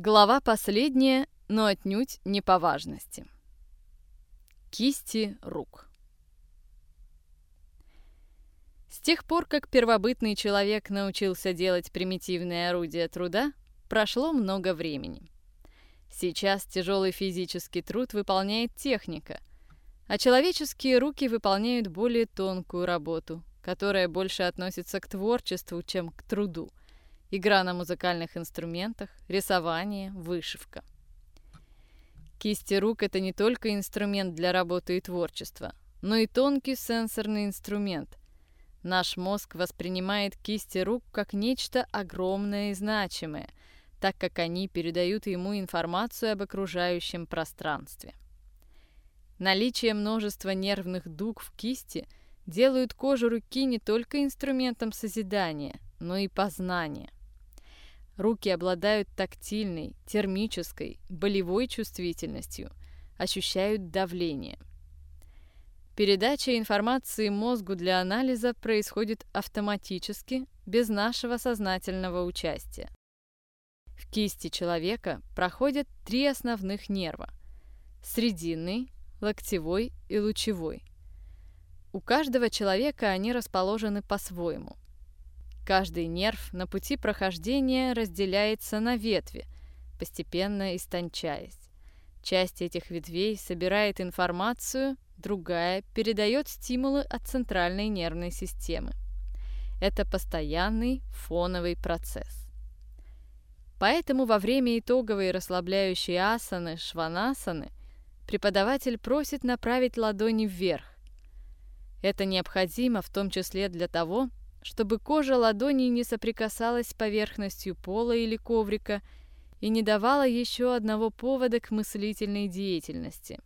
Глава последняя, но отнюдь не по важности. Кисти рук. С тех пор, как первобытный человек научился делать примитивные орудия труда, прошло много времени. Сейчас тяжелый физический труд выполняет техника, а человеческие руки выполняют более тонкую работу, которая больше относится к творчеству, чем к труду – игра на музыкальных инструментах, рисование, вышивка. Кисти рук — это не только инструмент для работы и творчества, но и тонкий сенсорный инструмент. Наш мозг воспринимает кисти рук как нечто огромное и значимое, так как они передают ему информацию об окружающем пространстве. Наличие множества нервных дуг в кисти делают кожу руки не только инструментом созидания, но и познания. Руки обладают тактильной, термической, болевой чувствительностью, ощущают давление. Передача информации мозгу для анализа происходит автоматически, без нашего сознательного участия. В кисти человека проходят три основных нерва – срединный, локтевой и лучевой. У каждого человека они расположены по-своему – Каждый нерв на пути прохождения разделяется на ветви, постепенно истончаясь. Часть этих ветвей собирает информацию, другая передает стимулы от центральной нервной системы. Это постоянный фоновый процесс. Поэтому во время итоговой расслабляющей асаны, шванасаны, преподаватель просит направить ладони вверх. Это необходимо в том числе для того, чтобы кожа ладоней не соприкасалась с поверхностью пола или коврика и не давала еще одного повода к мыслительной деятельности.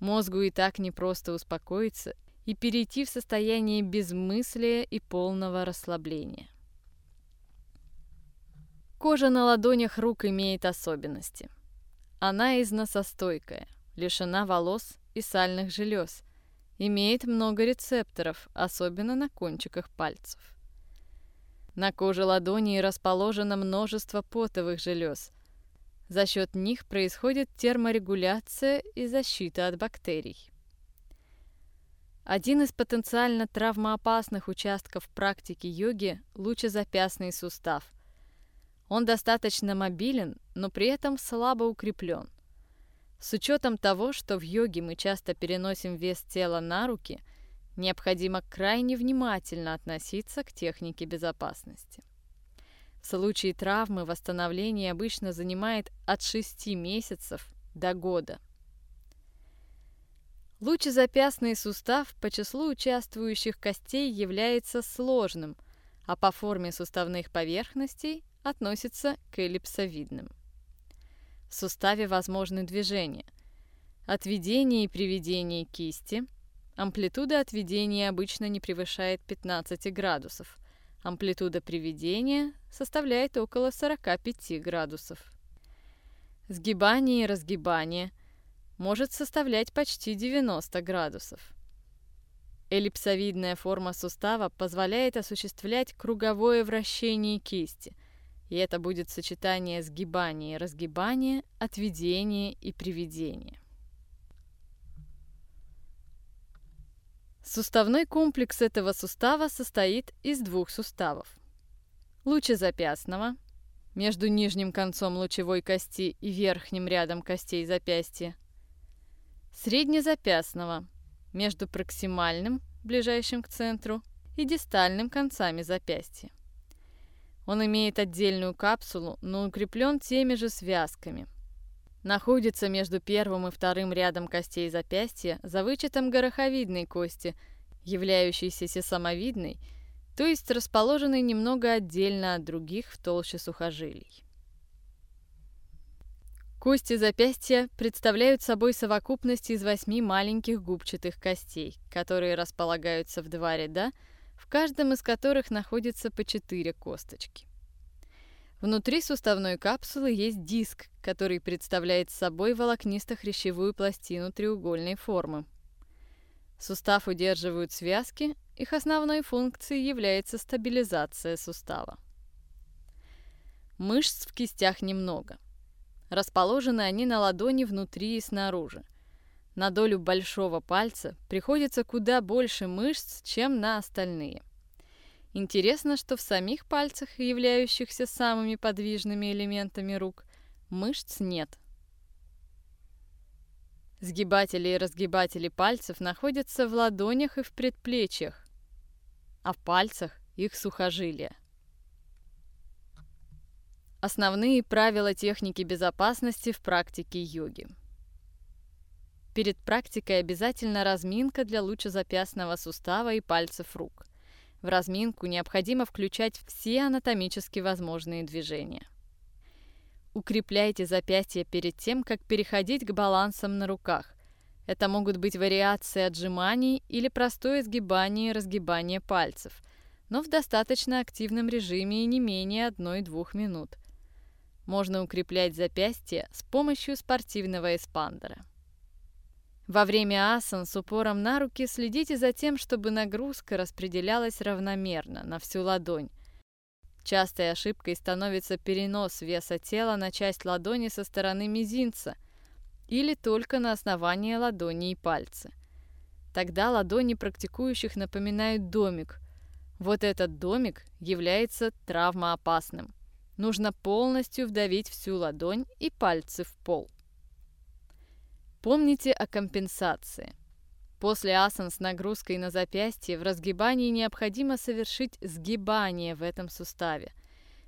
Мозгу и так непросто успокоиться и перейти в состояние безмыслия и полного расслабления. Кожа на ладонях рук имеет особенности. Она износостойкая, лишена волос и сальных желез – имеет много рецепторов, особенно на кончиках пальцев. На коже ладони расположено множество потовых желез. За счет них происходит терморегуляция и защита от бактерий. Один из потенциально травмоопасных участков практики йоги – лучезапястный сустав. Он достаточно мобилен, но при этом слабо укреплен – с учетом того, что в йоге мы часто переносим вес тела на руки, необходимо крайне внимательно относиться к технике безопасности. В случае травмы восстановление обычно занимает от 6 месяцев до года. Лучезапястный сустав по числу участвующих костей является сложным, а по форме суставных поверхностей относится к эллипсовидным. В суставе возможны движения. Отведение и приведение кисти. Амплитуда отведения обычно не превышает 15 градусов. Амплитуда приведения составляет около 45 градусов. Сгибание и разгибание может составлять почти 90 градусов. Эллипсовидная форма сустава позволяет осуществлять круговое вращение кисти – и это будет сочетание сгибания и разгибания, отведения и приведения. Суставной комплекс этого сустава состоит из двух суставов. Лучезапястного, между нижним концом лучевой кости и верхним рядом костей запястья. Среднезапястного, между проксимальным, ближайшим к центру, и дистальным концами запястья. Он имеет отдельную капсулу, но укреплен теми же связками. Находится между первым и вторым рядом костей запястья за вычетом гороховидной кости, являющейся сесамовидной, то есть расположенной немного отдельно от других в толще сухожилий. Кости запястья представляют собой совокупность из восьми маленьких губчатых костей, которые располагаются в два ряда – в каждом из которых находится по четыре косточки. Внутри суставной капсулы есть диск, который представляет собой волокнисто-хрящевую пластину треугольной формы. Сустав удерживают связки, их основной функцией является стабилизация сустава. Мышц в кистях немного. Расположены они на ладони внутри и снаружи. На долю большого пальца приходится куда больше мышц, чем на остальные. Интересно, что в самих пальцах, являющихся самыми подвижными элементами рук, мышц нет. Сгибатели и разгибатели пальцев находятся в ладонях и в предплечьях, а в пальцах их сухожилия. Основные правила техники безопасности в практике йоги. Перед практикой обязательно разминка для лучезапястного сустава и пальцев рук. В разминку необходимо включать все анатомически возможные движения. Укрепляйте запястья перед тем, как переходить к балансам на руках. Это могут быть вариации отжиманий или простое сгибание и разгибание пальцев, но в достаточно активном режиме и не менее 1-2 минут. Можно укреплять запястье с помощью спортивного эспандера. Во время асан с упором на руки следите за тем, чтобы нагрузка распределялась равномерно на всю ладонь. Частой ошибкой становится перенос веса тела на часть ладони со стороны мизинца или только на основание ладони и пальцы. Тогда ладони практикующих напоминают домик. Вот этот домик является травмоопасным. Нужно полностью вдавить всю ладонь и пальцы в пол. Помните о компенсации. После асан с нагрузкой на запястье в разгибании необходимо совершить сгибание в этом суставе.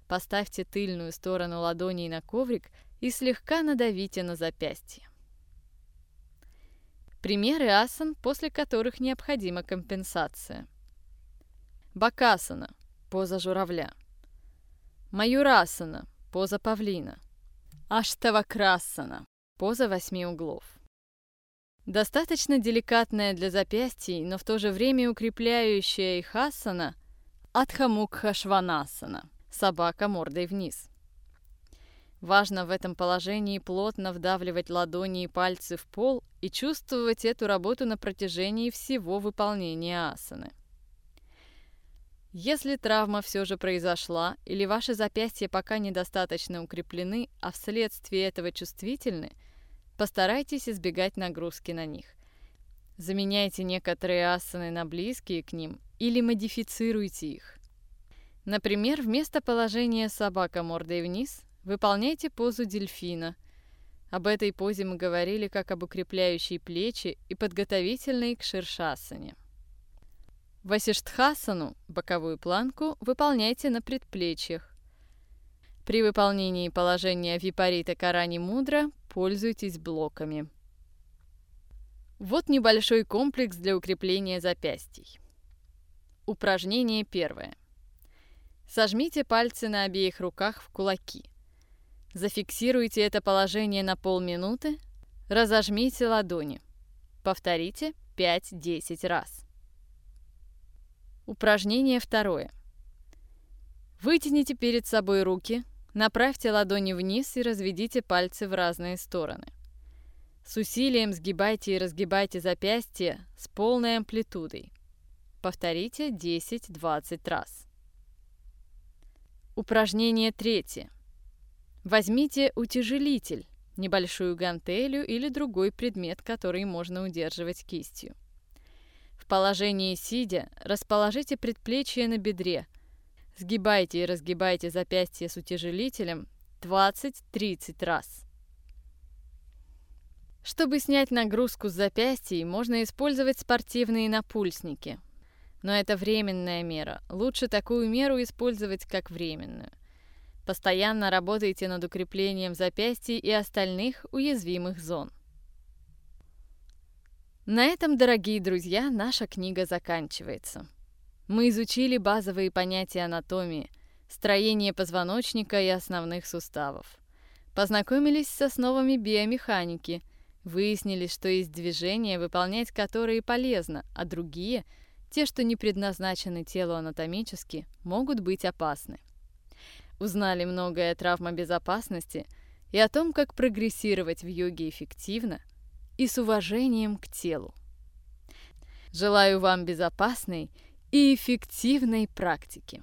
Поставьте тыльную сторону ладоней на коврик и слегка надавите на запястье. Примеры асан, после которых необходима компенсация. Бакасана – поза журавля – Маюрасана – поза павлина. Аштавакрасана – поза восьми углов. Достаточно деликатная для запястий, но в то же время укрепляющая их асана – Адхамукхашванасана – собака мордой вниз. Важно в этом положении плотно вдавливать ладони и пальцы в пол и чувствовать эту работу на протяжении всего выполнения асаны. Если травма все же произошла, или ваши запястья пока недостаточно укреплены, а вследствие этого чувствительны, постарайтесь избегать нагрузки на них. Заменяйте некоторые асаны на близкие к ним или модифицируйте их. Например, вместо положения собака мордой вниз выполняйте позу дельфина. Об этой позе мы говорили как об укрепляющей плечи и подготовительной к ширшасане. Васиштхасану, боковую планку, выполняйте на предплечьях. При выполнении положения випарита карани мудра пользуйтесь блоками. Вот небольшой комплекс для укрепления запястий. Упражнение первое. Сожмите пальцы на обеих руках в кулаки. Зафиксируйте это положение на полминуты. Разожмите ладони. Повторите 5-10 раз. Упражнение второе. Вытяните перед собой руки, направьте ладони вниз и разведите пальцы в разные стороны. С усилием сгибайте и разгибайте запястья с полной амплитудой. Повторите 10-20 раз. Упражнение третье. Возьмите утяжелитель, небольшую гантелю или другой предмет, который можно удерживать кистью. В положении сидя расположите предплечье на бедре. Сгибайте и разгибайте запястье с утяжелителем 20-30 раз. Чтобы снять нагрузку с запястья, можно использовать спортивные напульсники. Но это временная мера. Лучше такую меру использовать как временную. Постоянно работайте над укреплением запястья и остальных уязвимых зон. На этом, дорогие друзья, наша книга заканчивается. Мы изучили базовые понятия анатомии, строение позвоночника и основных суставов. Познакомились с основами биомеханики, выяснили, что есть движения, выполнять которые полезно, а другие, те, что не предназначены телу анатомически, могут быть опасны. Узнали многое о травмобезопасности и о том, как прогрессировать в йоге эффективно – и с уважением к телу. Желаю вам безопасной и эффективной практики.